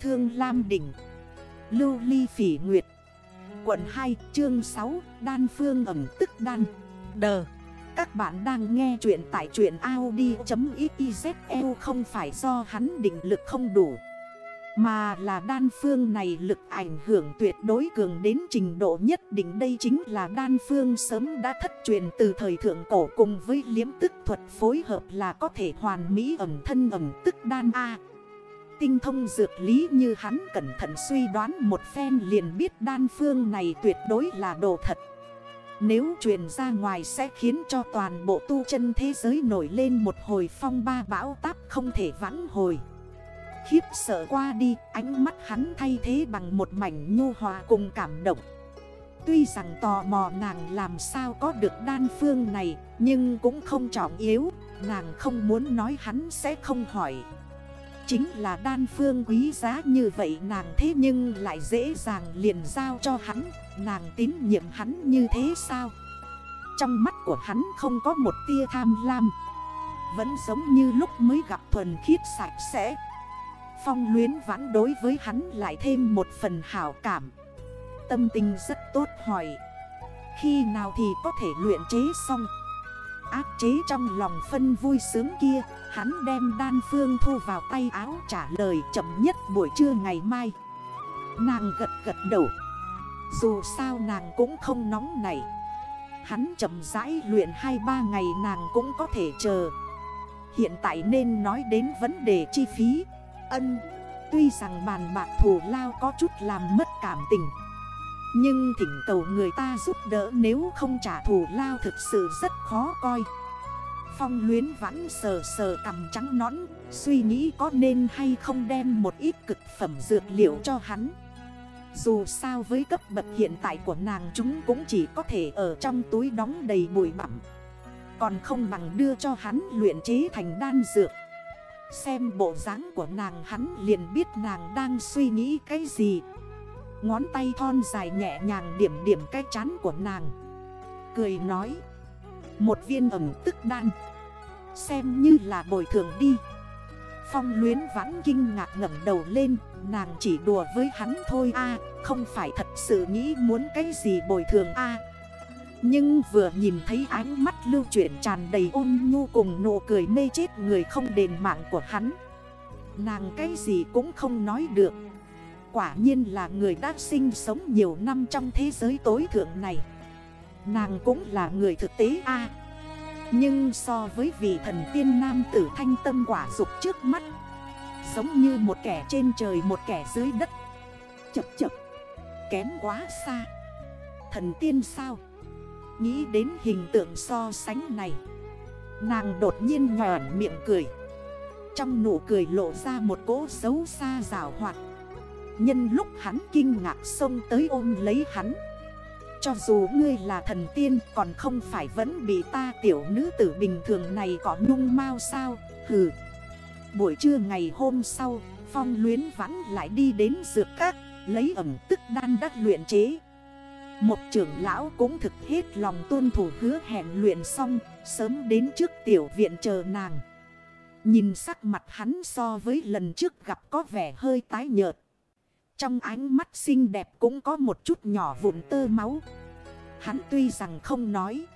Thương Lam Đỉnh, Lưu Ly Phỉ Nguyệt, Quận 2 chương 6 Đan Phương ẩm tức đan. Đờ, Các bạn đang nghe chuyện tại chuyện Audi.xyzl không phải do hắn định lực không đủ, Mà là đan phương này lực ảnh hưởng tuyệt đối cường đến trình độ nhất định. Đây chính là đan phương sớm đã thất truyền từ thời thượng cổ cùng với liếm tức thuật phối hợp là có thể hoàn mỹ ẩm thân ẩm tức đan A tinh thông dược lý như hắn cẩn thận suy đoán một phen liền biết đan phương này tuyệt đối là đồ thật. Nếu truyền ra ngoài sẽ khiến cho toàn bộ tu chân thế giới nổi lên một hồi phong ba bão táp không thể vãn hồi. Khiếp sợ qua đi, ánh mắt hắn thay thế bằng một mảnh nhu hòa cùng cảm động. Tuy rằng tò mò nàng làm sao có được đan phương này, nhưng cũng không trọng yếu, nàng không muốn nói hắn sẽ không hỏi. Chính là đan phương quý giá như vậy, nàng thế nhưng lại dễ dàng liền giao cho hắn. Nàng tín nhiệm hắn như thế sao? Trong mắt của hắn không có một tia tham lam. Vẫn giống như lúc mới gặp thuần khiết sạch sẽ. Phong luyến vãn đối với hắn lại thêm một phần hảo cảm. Tâm tình rất tốt hỏi, Khi nào thì có thể luyện chế xong? Áp chế trong lòng phân vui sướng kia, Hắn đem đan phương thu vào tay áo trả lời chậm nhất buổi trưa ngày mai. Nàng gật gật đầu. Dù sao nàng cũng không nóng này Hắn chậm rãi luyện 2-3 ngày nàng cũng có thể chờ. Hiện tại nên nói đến vấn đề chi phí. Ân, Tuy rằng bàn bạc thù lao có chút làm mất cảm tình nhưng thỉnh cầu người ta giúp đỡ nếu không trả thù lao thực sự rất khó coi. Phong luyến vãn sờ sờ cầm trắng nõn, Suy nghĩ có nên hay không đem một ít cực phẩm dược liệu cho hắn. Dù sao với cấp bậc hiện tại của nàng chúng cũng chỉ có thể ở trong túi đóng đầy bụi bặm. Còn không bằng đưa cho hắn luyện chế thành đan dược. Xem bộ dáng của nàng hắn liền biết nàng đang suy nghĩ cái gì Ngón tay thon dài nhẹ nhàng điểm điểm cái chán của nàng. Cười nói, Một viên ẩm tức đan, Xem như là bồi thường đi. Phong luyến vãn kinh ngạc ngẩn đầu lên, Nàng chỉ đùa với hắn thôi a, Không phải thật sự nghĩ muốn cái gì bồi thường a. Nhưng vừa nhìn thấy ánh mắt lưu chuyển tràn đầy ôn nhu cùng nụ cười mê chết người không đền mạng của hắn, Nàng cái gì cũng không nói được. Quả nhiên là người đã sinh sống nhiều năm trong thế giới tối thượng này. Nàng cũng là người thực tế a. Nhưng so với vị thần tiên nam tử thanh tâm quả dục trước mắt, Giống như một kẻ trên trời, một kẻ dưới đất. Chập chập, Kém quá xa. Thần tiên sao? Nghĩ đến hình tượng so sánh này, Nàng đột nhiên nhòn miệng cười. Trong nụ cười lộ ra một cỗ xấu xa rào hoạt. Nhân lúc hắn kinh ngạc xông tới ôm lấy hắn. Cho dù ngươi là thần tiên, còn không phải vẫn bị ta tiểu nữ tử bình thường này có nhung mau sao? Hừ. Buổi trưa ngày hôm sau, Phong luyến vãn lại đi đến dược các, Lấy ẩm tức đan đắc luyện chế. Một trưởng lão cũng thực hết lòng tuân thủ hứa hẹn luyện xong, Sớm đến trước tiểu viện chờ nàng. Nhìn sắc mặt hắn so với lần trước gặp có vẻ hơi tái nhợt trong ánh mắt xinh đẹp cũng có một chút nhỏ vụn tơ máu. Hắn tuy rằng không nói.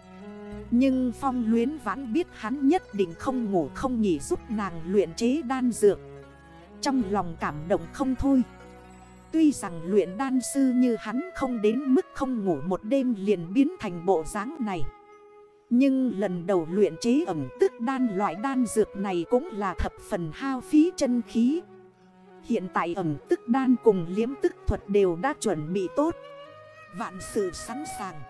Nhưng phong luyến vãn biết hắn nhất định không ngủ không nghỉ giúp nàng luyện chế đan dược. Trong lòng cảm động không thôi. Tuy rằng luyện đan sư như hắn không đến mức không ngủ một đêm liền biến thành bộ dáng này. Nhưng lần đầu luyện chế ẩm tức đan loại đan dược này cũng là thập phần hao phí chân khí. Hiện tại ẩm tức đan cùng liếm tức thuật đều đã chuẩn bị tốt. Vạn sự sẵn sàng.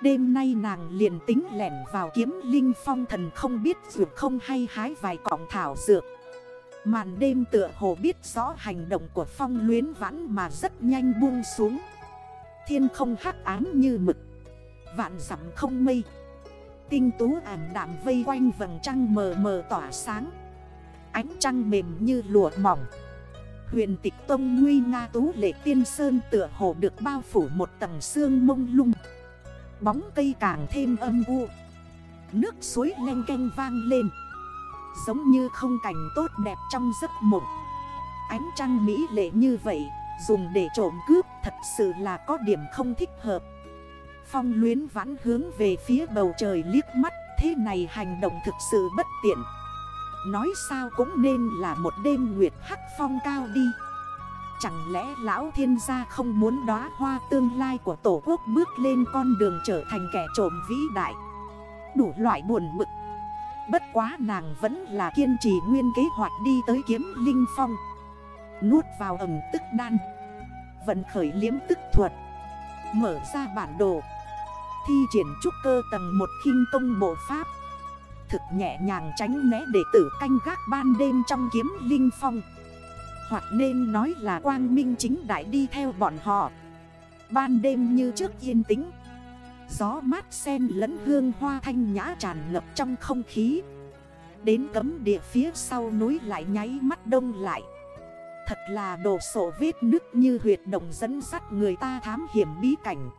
Đêm nay nàng liền tính lẻn vào kiếm linh phong thần không biết dược không hay hái vài cọng thảo dược. Màn đêm tựa hồ biết rõ hành động của phong luyến vãn mà rất nhanh buông xuống. Thiên không hắc ám như mực. Vạn dặm không mây. Tinh tú ảm đạm vây quanh vầng trăng mờ mờ tỏa sáng. Ánh trăng mềm như lụa mỏng. Huyền tịch tông nguy nga tú lệ tiên sơn tựa hồ được bao phủ một tầng xương mông lung. Bóng cây càng thêm âm u. Nước suối len canh vang lên. Giống như không cảnh tốt đẹp trong giấc mộng. Ánh trăng mỹ lệ như vậy, Dùng để trộm cướp thật sự là có điểm không thích hợp. Phong luyến vãn hướng về phía bầu trời liếc mắt, Thế này hành động thực sự bất tiện. Nói sao cũng nên là một đêm nguyệt hắc phong cao đi. Chẳng lẽ lão thiên gia không muốn đóa hoa tương lai của tổ quốc bước lên con đường trở thành kẻ trộm vĩ đại? Đủ loại buồn bực Bất quá nàng vẫn là kiên trì nguyên kế hoạch đi tới kiếm linh phong. Nuốt vào ẩm tức đan. Vận khởi liếm tức thuật. Mở ra bản đồ. Thi triển trúc cơ tầng một khinh công bộ pháp. Thực nhẹ nhàng tránh né để tử canh gác ban đêm trong kiếm linh phong. Hoặc nên nói là quang minh chính đại đi theo bọn họ. Ban đêm như trước yên tĩnh. Gió mát sen lẫn hương hoa thanh nhã tràn ngập trong không khí. Đến cấm địa phía sau núi lại nháy mắt đông lại. Thật là đồ sổ vết nứt như huyệt động dẫn sắt người ta thám hiểm bí cảnh.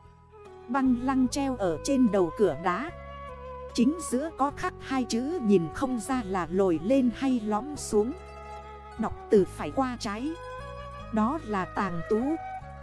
Băng lăng treo ở trên đầu cửa đá. Chính giữa có khắc hai chữ nhìn không ra là lồi lên hay lõm xuống. Đọc từ phải qua trái. Đó là tàng tú.